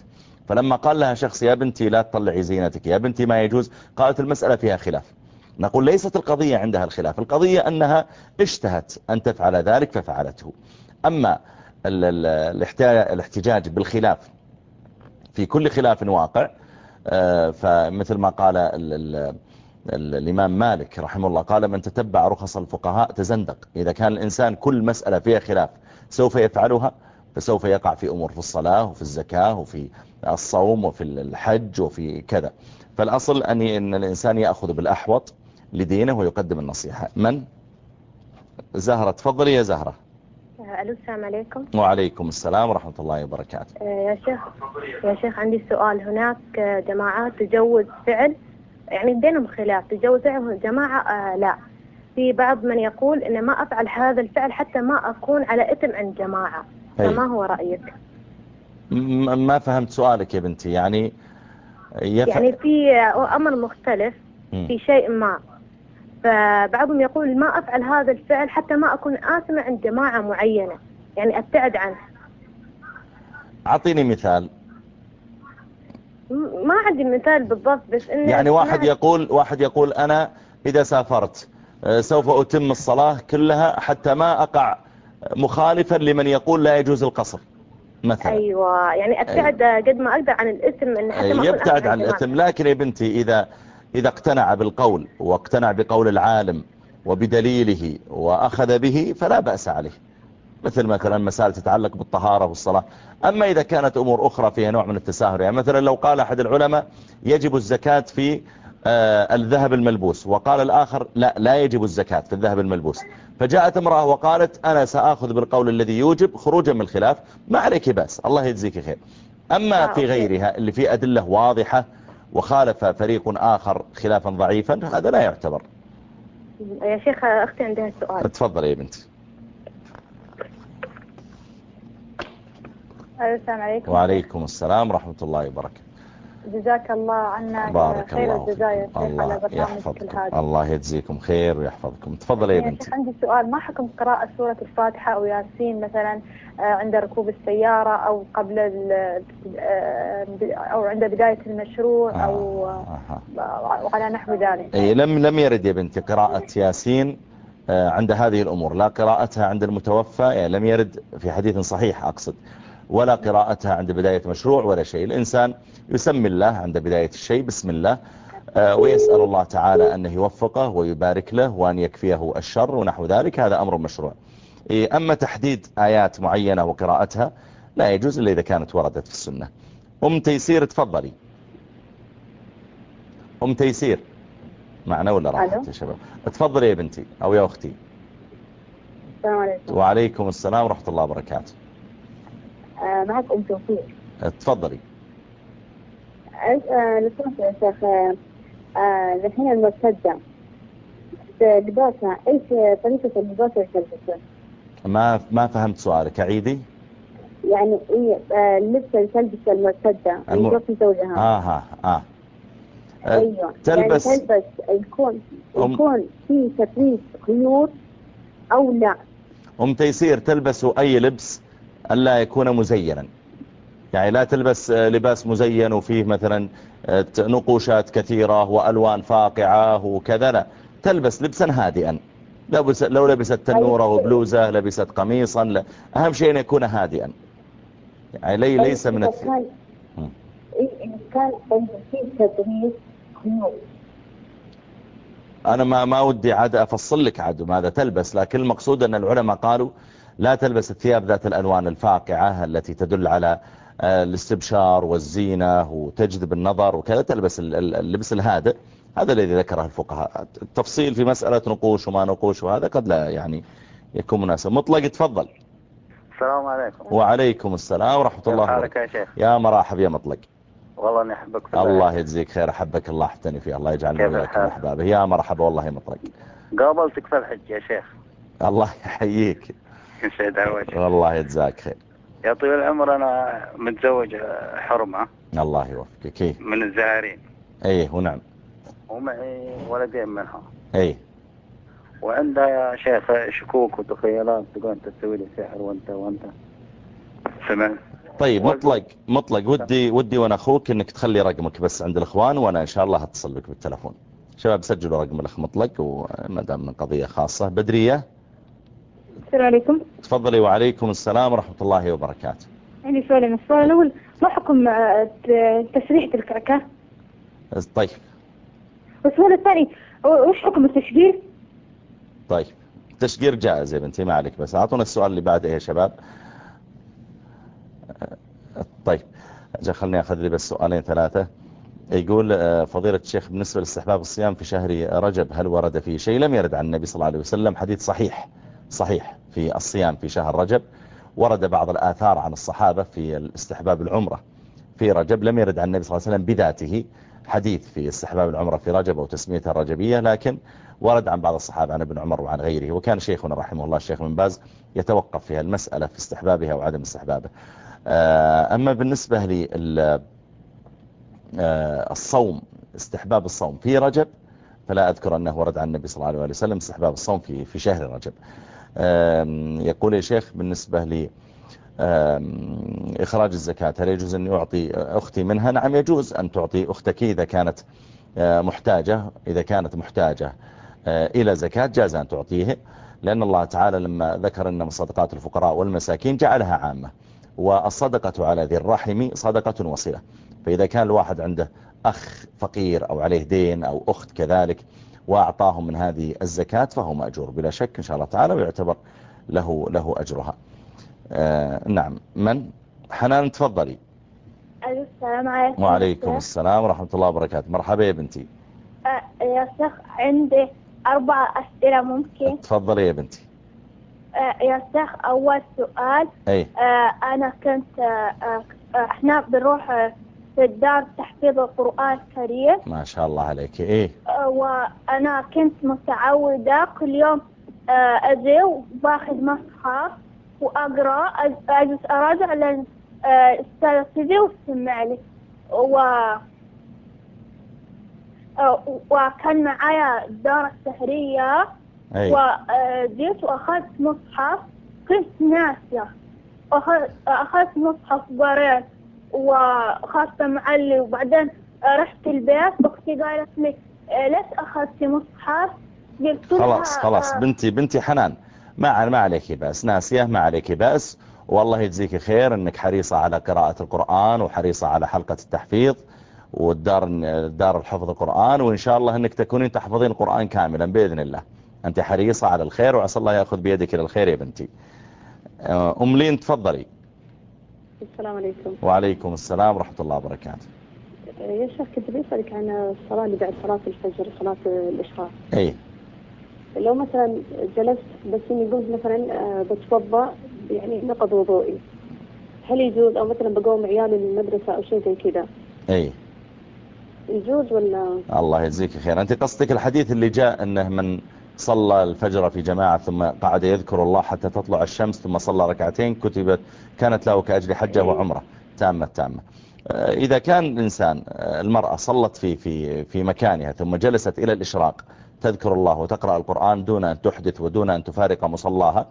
فلما قال لها شخص يا بنتي لا تطلعي زينتك يا بنتي ما يجوز قالت المسألة فيها خلاف. نقول ليست القضية عندها الخلاف القضية أنها اشتهت أن تفعل ذلك ففعلته. أما الاحتجاج بالخلاف في كل خلاف واقع آه، فمثل ما قال الإمام مالك رحمه الله قال من تتبع رخص الفقهاء تزندق. إذا كان الإنسان كل مسألة فيها خلاف سوف يفعلها؟ فسوف يقع في أمور في الصلاة وفي الزكاة وفي الصوم وفي الحج وفي كذا. فالأصل أن إن الإنسان يأخذ بالأحوط لدينه ويقدم النصيحة. من؟ زهرة. تفضلي يا زهرة. ألو السلام عليكم. وعليكم السلام ورحمة الله وبركاته. آه، يا شيخ يا شيخ عندي سؤال. هناك جماعات تجوز فعل يعني بينهم خلاف تجوز جماعة آه لا. في بعض من يقول إن ما أفعل هذا الفعل حتى ما أكون على إثم عند جماعة. فما هو رأيك؟ ما فهمت سؤالك يا بنتي. يعني يف... يعني في أمر مختلف في شيء ما. فبعضهم يقول ما أفعل هذا الفعل حتى ما أكون آثمة عند جماعة معينة. يعني أبتعد عنه. أعطيني مثال. ما عندي مثال بالضبط بس إنه يعني واحد يقول واحد يقول أنا إذا سافرت آه، سوف أتم الصلاة كلها حتى ما أقع مخالفا لمن يقول لا يجوز القصر مثلا. أيوة يعني أبتعد أيوة. قد ما أقدر عن الإثم إن حتى ما يبتعد عن الإثم. لكن يا بنتي إذا إذا اقتنع بالقول واقتنع بقول العالم وبدليله وأخذ به فلا بأس عليه. مثل مثلا مسائل تتعلق بالطهارة والصلاة. أما إذا كانت أمور أخرى فيها نوع من التساهل يعني مثلا لو قال أحد العلماء يجب الزكاة في آه، الذهب الملبوس وقال الآخر لا لا يجب الزكاة في الذهب الملبوس. فجاءت امرأة وقالت أنا سأخذ بالقول الذي يوجب خروجا من الخلاف ما عليك بس الله يجزيك خير. أما آه، في غيرها اللي فيه أدلة واضحة وخالف فريق آخر خلافا ضعيفا هذا لا يعتبر. يا شيخ أختي عندها سؤال تفضل يا بنتي السلام عليكم. وعليكم السلام ورحمة الله وبركاته. جزاك الله عنا بارك خير الله الجزاء الله يحفظكم. الله يجزيكم خير ويحفظكم. تفضل يا بنتي. عندي سؤال. ما حكم قراءة سورة الفاتحة أو ياسين مثلا آه، عند ركوب السيارة أو قبل آه، أو عند بداية المشروع آه أو آه. على نحو ذلك؟ أي لم لم يرد يا بنتي قراءة ياسين عند هذه الأمور لا قراءتها عند المتوفى يعني لم يرد في حديث صحيح أقصد. ولا قراءتها عند بداية مشروع ولا شيء. الإنسان يسمي الله عند بداية الشيء بسم الله آه، ويسأل الله تعالى أنه يوفقه ويبارك له وأن يكفيه الشر ونحو ذلك. هذا أمر مشروع. إيه، أما تحديد آيات معينة وقراءتها لا يجوز إلا إذا كانت وردت في السنة. أم تيسير تفضلي. أم تيسير. معنا ولا راحت يا شباب؟ تفضلي يا بنتي أو يا أختي. السلام عليكم. وعليكم السلام ورحمة الله وبركاته. معك أم توفيق. تفضلي. آه، لو سمحت يا شيخ آه، الحين المرتدة. لباسها إيش طريقة اللباس اللي تلبسه؟ ما ما فهمت سؤالك عيدي؟ يعني إيه اللبس اللي تلبسه المرتدة الم... زوجها. آه ها آه. أيوه. تلبس يعني تلبس يكون يكون في تفريط خيوط أو لا. أم تيسير تلبس أي لبس؟ ألا يكون مزينا. يعني لا تلبس لباس مزين وفيه مثلا آه، نقوشات كثيرة وألوان فاقعة وكذا لا. تلبس لبسا هادئا. لو لبست تنورة وبلوزة لبست قميصا لا. أهم شيء أن يكون هادئا. يعني لي ليس من الث... كان أنا ما ما ودي عاد أفصل لك عاد ماذا تلبس لكن المقصود أن العلماء قالوا لا تلبس الثياب ذات الألوان الفاقعة التي تدل على آه، الاستبشار والزينة وتجذب النظر وكذا. تلبس اللبس الهادئ. هذا الذي ذكره الفقهاء. التفصيل في مسألة نقوش وما نقوش وهذا قد لا يعني يكون مناسب. مطلق تفضل. السلام عليكم. وعليكم السلام ورحمة الله وبركاته. يا شيخ. يا مرحب يا مطلق. والله أني أحبك في الله يجزيك خير. أحبك الله أحتني فيه. الله يجعلنا وياك أحبابه. يا مرحبا والله مطلق. قابلتك في الحج يا شيخ. الله يحييك. يسعد وجهك والله يجزاك خير. يا طويل العمر أنا متزوج حرمة. الله يوفقك. إيه. من الزهرين. إيه ونعم ومعي ولدين منها. إيه. وعندها يا شيخ شكوك وتخيلات تقول أنت تسوي لي سحر وأنت وأنت. سمعت؟ طيب مطلق مطلق. ودي ودي وأنا أخوك إنك تخلي رقمك بس عند الإخوان وأنا إن شاء الله هتصل بك بالتلفون. شباب سجلوا رقم الأخ مطلق وما دام من قضية خاصة. بدرية؟ السلام عليكم. تفضلي وعليكم السلام ورحمة الله وبركاته. عندي سؤالين السؤال الأول ما حكم آه، تسريحة الكعكة طيب. والسؤال الثاني وش حكم التشجير؟ طيب. تشجير جائز يا بنتي ما عليك بس أعطونا السؤال اللي بعده يا شباب. آه، طيب. خلني أخذ لي بس سؤالين ثلاثة. يقول آه، فضيلة الشيخ بالنسبة لاستحباب الصيام في شهر رجب هل ورد فيه شيء؟ لم يرد عن النبي صلى الله عليه وسلم حديث صحيح. صحيح. في الصيام في شهر رجب ورد بعض الآثار عن الصحابة في الاستحباب العمرة في رجب. لم يرد عن النبي صلى الله عليه وسلم بذاته حديث في استحباب العمرة في رجب أو تسميتها الرجبية لكن ورد عن بعض الصحابة عن ابن عمر وعن غيره. وكان شيخنا رحمه الله الشيخ من باز يتوقف في المسألة في استحبابها وعدم استحبابه. آه، أما بالنسبة للصوم استحباب الصوم في رجب فلا أذكر أنه ورد عن النبي صلى الله عليه وسلم استحباب الصوم في في شهر رجب. يقول يا شيخ بالنسبة لي إخراج الزكاة هل يجوز أن يعطي أختي منها؟ نعم يجوز أن تعطي أختك إذا كانت آه، محتاجة إذا كانت محتاجة آه، إلى زكاة جاز أن تعطيه لأن الله تعالى لما ذكر أن صدقات الفقراء والمساكين جعلها عامة والصدقة على ذي الرحم صدقة وصلة. فإذا كان الواحد عنده أخ فقير أو عليه دين أو أخت كذلك وأعطاهم من هذه الزكاة فهو مأجور بلا شك إن شاء الله تعالى ويعتبر له له أجرها. آه نعم. من؟ حنان تفضلي. السلام عليكم. وعليكم السلام ورحمة الله وبركاته. مرحبا يا بنتي. آه، يا شيخ عندي أربع أسئلة ممكن؟ تفضلي يا بنتي. آه، يا شيخ أول سؤال. أي. آه، أنا كنت آه، إحنا بنروح في الدار تحفيظ القرآن الكريم. ما شاء الله عليك. إيه. آه، وأنا كنت متعودة كل يوم آه، أجي وباخذ مصحف وأقرأ أج- أجلس أراجع لأن آه، تجي وتسمع لي. و وكان معايا الدورة السحرية أي. وجيت وأخذت مصحف كنت ناسية. أخذ- أخذت مصحف قريت. وأخذته معلي وبعدين رحت البيت أختي قالت لي "آه، ليش أخذتي مصحف؟ قلت لها خلاص خلاص. آه، بنتي بنتي حنان. ما ما عليك بأس. ناسية ما عليك بأس. والله يجزيك خير إنك حريصة على قراءة القرآن وحريصة على حلقة التحفيظ والدار دار الحفظ القرآن وإن شاء الله أنك تكونين تحفظين القرآن كاملا بإذن الله. أنت حريصة على الخير وعسى الله يأخذ بيدك إلى الخير يا بنتي. آه، أم لين تفضلي. السلام عليكم. وعليكم السلام ورحمة الله وبركاته. يا شيخ كنت بسألك عن الصلاة اللي بعد صلاة الفجر صلاة الإشراق أي لو مثلا جلست بس إني قلت مثلا آه، بتوضأ يعني نقض وضوئي. هل يجوز؟ أو مثلا بقوم عيالي للمدرسة أو شيء زي كذا. أي يجوز ولا؟ الله يجزيك خير أنت قصدك الحديث اللي جاء أنه من صلى الفجر في جماعة ثم قعد يذكر الله حتى تطلع الشمس ثم صلى ركعتين كتبت كانت له كأجر حجة وعمرة. تامة تامة. آه، إذا كان الإنسان آه، المرأة صلت في في في مكانها ثم جلست إلى الإشراق تذكر الله وتقرأ القرآن دون أن تحدث ودون أن تفارق مصلاها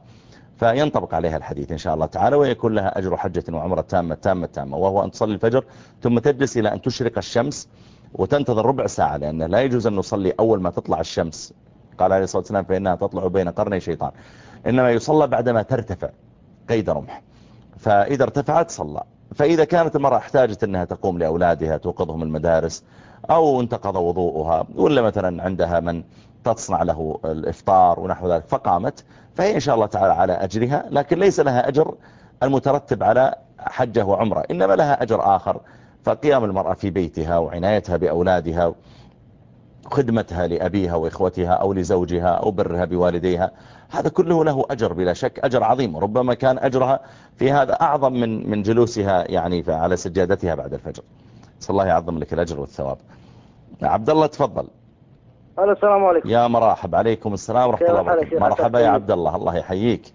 فينطبق عليها الحديث إن شاء الله تعالى ويكون لها أجر حجة وعمرة تامة تامة تامة. وهو أن تصلي الفجر ثم تجلس إلى أن تشرق الشمس وتنتظر ربع ساعة لأن لا يجوز أن نصلي أول ما تطلع الشمس قال عليه الصلاة والسلام فإنها تطلع بين قرني شيطان. إنما يصلى بعدما ترتفع قيد رمح. فإذا ارتفعت صلى. فإذا كانت المرأة احتاجت أنها تقوم لأولادها توقظهم المدارس أو انتقض وضوءها ولا مثلا عندها من تصنع له الإفطار ونحو ذلك فقامت. فهي إن شاء الله تعالى على أجرها لكن ليس لها أجر المترتب على حجة وعمرة إنما لها أجر آخر فقيام المرأة في بيتها وعنايتها بأولادها خدمتها لأبيها وإخوتها أو لزوجها أو برها بوالديها. هذا كله له أجر بلا شك أجر عظيم. ربما كان أجرها في هذا أعظم من من جلوسها يعني على سجادتها بعد الفجر. صلى الله يعظم لك الأجر والثواب. عبد الله تفضل السلام عليكم. يا مرحب عليكم السلام ورحمة الله وبركاته. مرحبا؟ يا عبد الله الله يحييك.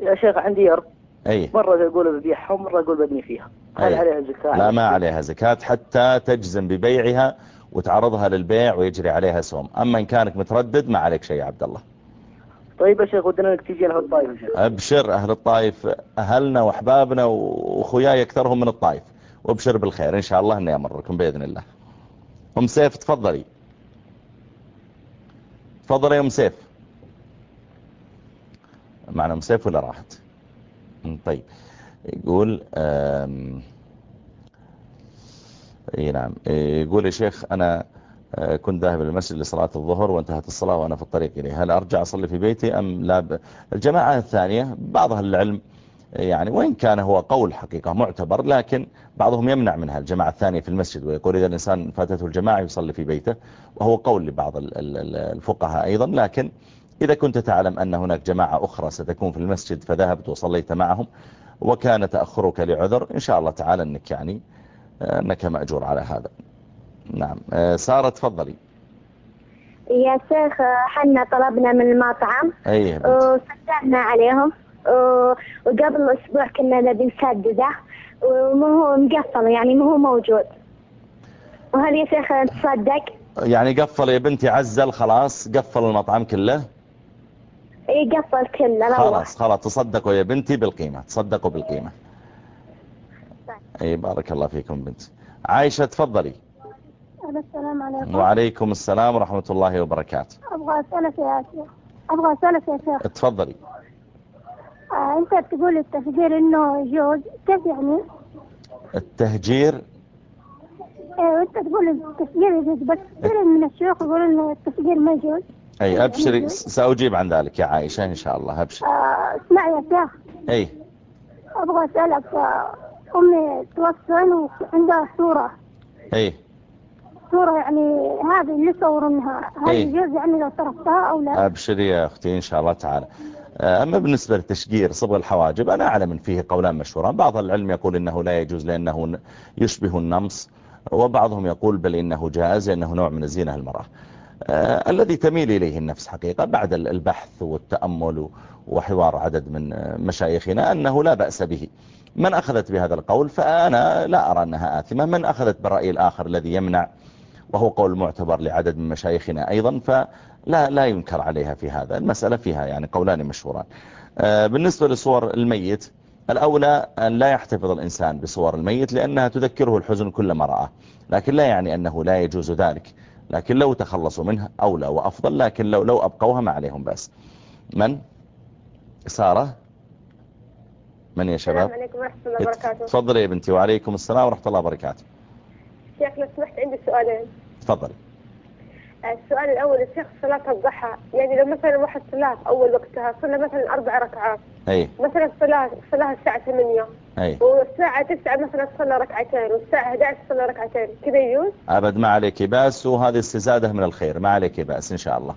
يا شيخ عندي أرض أي. مرة أقول ببيعها ومرة أقول ببني فيها. هل. عليها زكاة؟ لا ما عليها زكاة حتى تجزم ببيعها وتعرضها للبيع ويجري عليها سوم أما إن كانك متردد ما عليك شيء يا عبد الله. طيب يا شيخ ودنا انك تجي له الطائف يا شيخ. أبشر أهل الطائف أهلنا وأحبابنا وأخوياي أكثرهم من الطائف. وأبشر بالخير. إن شاء الله أني أمركم بإذن الله. أم سيف تفضلي. تفضلي يا أم سيف. معنا أم سيف ولا راحت؟ طيب. يقول آم، اي نعم. يقول يا شيخ أنا آه، كنت ذاهب للمسجد لصلاة الظهر وانتهت الصلاة وأنا في الطريق. إليه هل أرجع أصلي في بيتي أم لا؟ ب... الجماعة الثانية بعض أهل العلم يعني وإن كان هو قول حقيقة معتبر لكن بعضهم يمنع منها الجماعة الثانية في المسجد ويقول إذا الإنسان فاتته الجماعة يصلي في بيته وهو قول لبعض ال- ال- ال- الفقهاء أيضا. لكن إذا كنت تعلم أن هناك جماعة أخرى ستكون في المسجد فذهبت وصليت معهم وكان تأخرك لعذر إن شاء الله تعالى أنك يعني أنك مأجور على هذا. نعم. آه، سارة تفضلي. يا شيخ حنا طلبنا من المطعم. أي يا بنت. وسجلنا عليهم. و- وقبل أسبوع كنا نبي نسدده. وما هو مقفل يعني ما هو موجود. وهل يا شيخ تصدق؟ يعني قفل يا بنتي عزل خلاص قفل المطعم كله؟ إي قفل كله خلاص خلاص تصدقوا يا بنتي بالقيمة تصدقوا بالقيمة. أي بارك الله فيكم بنتي عايشة تفضلي. السلام عليكم. وعليكم السلام ورحمة الله وبركاته. أبغى أسألك يا شيخ أبغى أسألك يا شيخ. تفضلي. آه أنت تقول التفجير إنه يجوز كيف يعني؟ التهجير؟ إيه وأنت تقول التفجير يجوز بس كثير من الشيوخ يقولون إنه التفجير ما يجوز. أي أبشري. س- سأجيب عن ذلك يا عائشة إن شاء الله أبشري. آه اسمع يا شيخ. أي. أبغى أسألك آه أمي توفت وعندها صورة اي صورة يعني هذه اللي صورنها هل إيه. يجوز يعني لو تركتها أو لا؟ أبشري يا أختي إن شاء الله تعالى. أما بالنسبة لتشجير صبغ الحواجب أنا أعلم إن فيه قولان مشهوران. بعض العلم يقول إنه لا يجوز لأنه ن- يشبه النمص وبعضهم يقول بل إنه جائز لأنه نوع من الزينة المرأة. آه، الذي تميل إليه النفس حقيقة بعد ال- البحث والتأمل وحوار عدد من آه، مشايخنا أنه لا بأس به. من أخذت بهذا القول فأنا لا أرى أنها آثمة. من أخذت بالرأي الآخر الذي يمنع وهو قول معتبر لعدد من مشايخنا أيضا فلا لا ينكر عليها في هذا المسألة فيها يعني قولان مشهوران. آه، بالنسبة لصور الميت الأولى أن لا يحتفظ الإنسان بصور الميت لأنها تذكره الحزن كلما رآه لكن لا يعني أنه لا يجوز ذلك. لكن لو تخلصوا منها أولى وأفضل لكن لو, لو أبقوها ما عليهم بس من؟ سارة. من يا السلام شباب؟ عليكم ورحمة الله وبركاته. تفضلي يا بنتي وعليكم السلام ورحمة الله وبركاته. شيخ لو سمحت عندي سؤالين. تفضلي. السؤال الأول الشيخ صلاة الضحى. يعني لو مثلا واحد صلاة أول وقتها صلى مثلا أربع ركعات. أي. مثلا صلاة صلاها الساعة 8 أي. والساعة 9 مثلا صلى ركعتين والساعة 11 صلى ركعتين. كذا يجوز؟ أبد ما عليك بأس وهذه استزادة من الخير. ما عليك بأس إن شاء الله.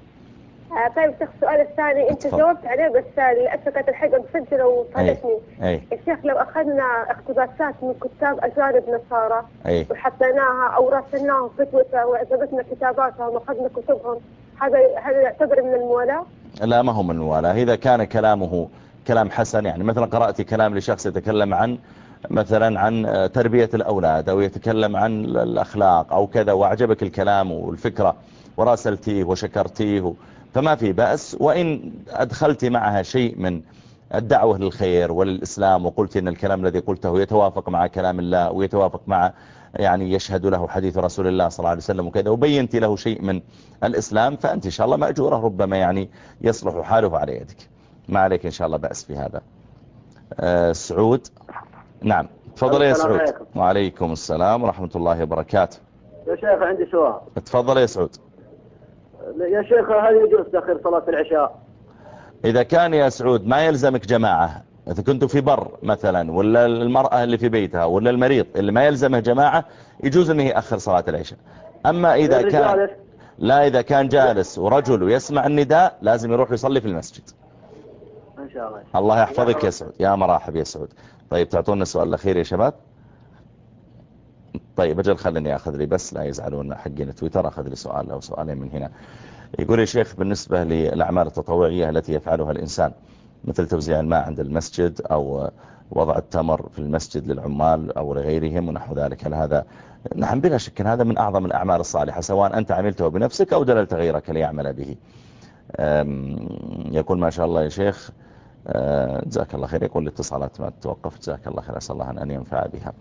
آه طيب الشيخ السؤال الثاني. اتفضل. جاوبت عليه بس للأسف كانت الحلقة مسجلة وفاتتني أي الشيخ لو أخذنا اقتباسات من كتاب أجانب نصارى أي وحطيناها أو راسلناهم في تويتر وأثبتنا كتاباتهم وأخذنا كتبهم هذا هذا يعتبر من الموالاة؟ لا ما هو من ولا إذا كان كلامه كلام حسن يعني مثلا قرأت كلام لشخص يتكلم عن مثلا عن تربية الأولاد أو يتكلم عن الأخلاق أو كذا وأعجبك الكلام والفكرة وراسلتيه وشكرتيه فما في بأس وإن أدخلت معها شيء من الدعوة للخير وللإسلام وقلت إن الكلام الذي قلته يتوافق مع كلام الله ويتوافق مع يعني يشهد له حديث رسول الله صلى الله عليه وسلم وكذا وبينت له شيء من الإسلام فأنت إن شاء الله مأجورة ربما يعني يصلح حاله على يدك. ما عليك إن شاء الله بأس في هذا. آه سعود؟ نعم. تفضل يا سعود. عليكم. وعليكم السلام ورحمة الله وبركاته. يا شيخ عندي سؤال. تفضل يا سعود. يا شيخ هل يجوز تأخير صلاة العشاء؟ إذا كان يا سعود ما يلزمك جماعة إذا كنت في بر مثلا ولا المرأة اللي في بيتها ولا المريض اللي ما يلزمه جماعة يجوز أنه يأخر صلاة العشاء. أما إذا كان الرجال لا إذا كان جالس ورجل ويسمع النداء لازم يروح يصلي في المسجد. إن شاء الله. الله يحفظك يا سعود يا مرحب يا سعود. طيب تعطونا السؤال الأخير يا شباب. طيب أجل خليني أخذ لي بس لا يزعلون حقين تويتر أخذ لي سؤال أو سؤالين من هنا. يقول يا شيخ بالنسبة للأعمال التطوعية التي يفعلها الإنسان مثل توزيع الماء عند المسجد أو وضع التمر في المسجد للعمال أو لغيرهم ونحو ذلك هل هذا؟ نعم بلا شك هذا من أعظم الأعمال الصالحة سواء أنت عملته بنفسك أو دللت غيرك ليعمل به. يقول ما شاء الله يا شيخ أه، جزاك الله خير يقول الاتصالات ما توقف جزاك الله خير أسأل الله أن ينفع بها.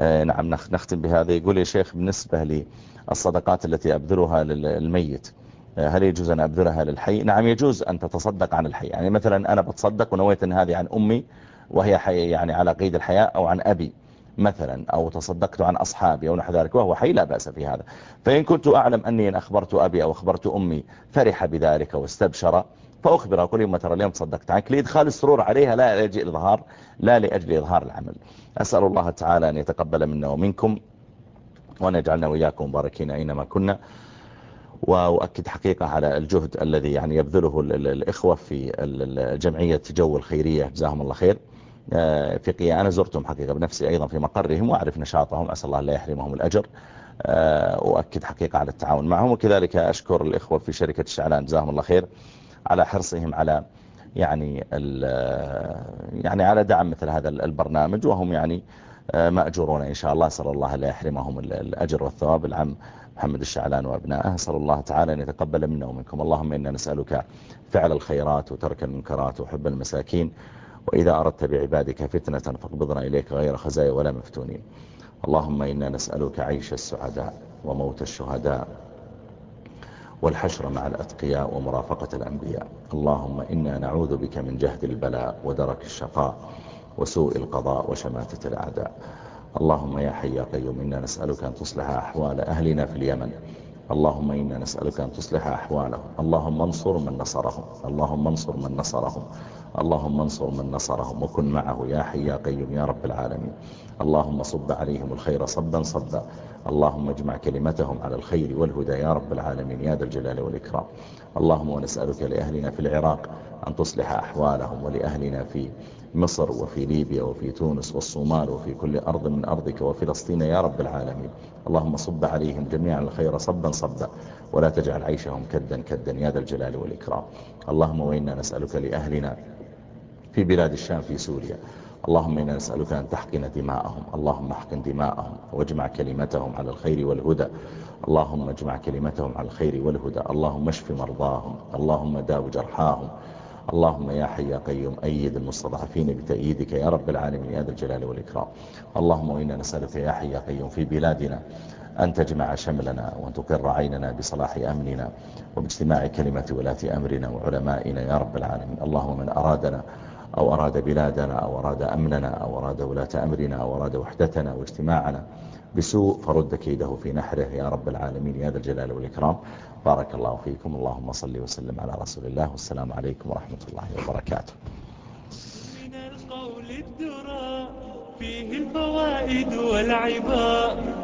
نعم نختم بهذا يقول يا شيخ بالنسبة للصدقات التي أبذلها للميت أه، هل يجوز أن أبذلها للحي؟ نعم يجوز أن تتصدق عن الحي. يعني مثلا أنا بتصدق ونويت أن هذه عن أمي وهي حي يعني على قيد الحياة أو عن أبي مثلا أو تصدقت عن أصحابي أو نحو ذلك وهو حي لا بأس في هذا. فإن كنت أعلم أني إن أخبرت أبي أو أخبرت أمي فرح بذلك واستبشر فأخبر أقول يوم ترى اليوم تصدقت عنك لإدخال السرور عليها لا لأجل إظهار لا لأجل إظهار العمل. أسأل الله تعالى أن يتقبل منا ومنكم وأن يجعلنا وإياكم مباركين أينما كنا. وأؤكد حقيقة على الجهد الذي يعني يبذله الإخوة في الجمعية جو الخيرية جزاهم الله خير. آه، فقهية أنا زرتهم حقيقة بنفسي أيضا في مقرهم وأعرف نشاطهم أسأل الله لا يحرمهم الأجر. آه، وأكد حقيقة على التعاون معهم وكذلك أشكر الإخوة في شركة الشعلان جزاهم الله خير. على حرصهم على يعني يعني على دعم مثل هذا البرنامج وهم يعني آه، مأجورون إن شاء الله. أسأل الله لا يحرمهم الأجر والثواب. العم محمد الشعلان وأبنائه أسأل الله تعالى أن يتقبل منا ومنكم. اللهم إنا نسألك فعل الخيرات وترك المنكرات وحب المساكين وإذا أردت بعبادك فتنة فاقبضنا إليك غير خزايا ولا مفتونين. اللهم إنا نسألك عيش السعداء وموت الشهداء. والحشر مع الأتقياء ومرافقة الأنبياء. اللهم إنا نعوذ بك من جهد البلاء ودرك الشقاء وسوء القضاء وشماتة الأعداء. اللهم يا حي يا قيوم إنا نسألك أن تصلح أحوال أهلنا في اليمن. اللهم إنا نسألك أن تصلح أحوالهم. اللهم انصر من نصرهم. اللهم انصر من نصرهم. اللهم انصر من نصرهم. وكن معه يا حي يا قيوم يا رب العالمين. اللهم صب عليهم الخير صبا صبا. اللهم اجمع كلمتهم على الخير والهدى يا رب العالمين يا ذا الجلال والإكرام. اللهم ونسألك لأهلنا في العراق أن تصلح أحوالهم ولأهلنا في مصر وفي ليبيا وفي تونس والصومال وفي كل أرض من أرضك وفلسطين يا رب العالمين. اللهم صب عليهم جميعا الخير صبا صبا ولا تجعل عيشهم كدا كدا يا ذا الجلال والإكرام. اللهم وإنا نسألك لأهلنا في بلاد الشام في سوريا. اللهم إنا نسألك أن تحقن دماءهم. اللهم احقن دماءهم واجمع كلمتهم على الخير والهدى. اللهم اجمع كلمتهم على الخير والهدى. اللهم اشف مرضاهم. اللهم داو جرحاهم. اللهم يا حي يا قيوم أيد المستضعفين بتأييدك يا رب العالمين يا ذا الجلال والإكرام. اللهم وإنا نسألك يا حي يا قيوم في بلادنا أن تجمع شملنا وأن تقر عيننا بصلاح أمننا وباجتماع كلمة ولاة أمرنا وعلمائنا يا رب العالمين. اللهم من أرادنا أو أراد بلادنا أو أراد أمننا أو أراد ولاة أمرنا أو أراد وحدتنا واجتماعنا بسوء فرد كيده في نحره يا رب العالمين يا ذا الجلال والإكرام. بارك الله فيكم. اللهم صل وسلم على رسول الله. والسلام عليكم ورحمة الله وبركاته. من القول الدرى فيه الفوائد والعباء.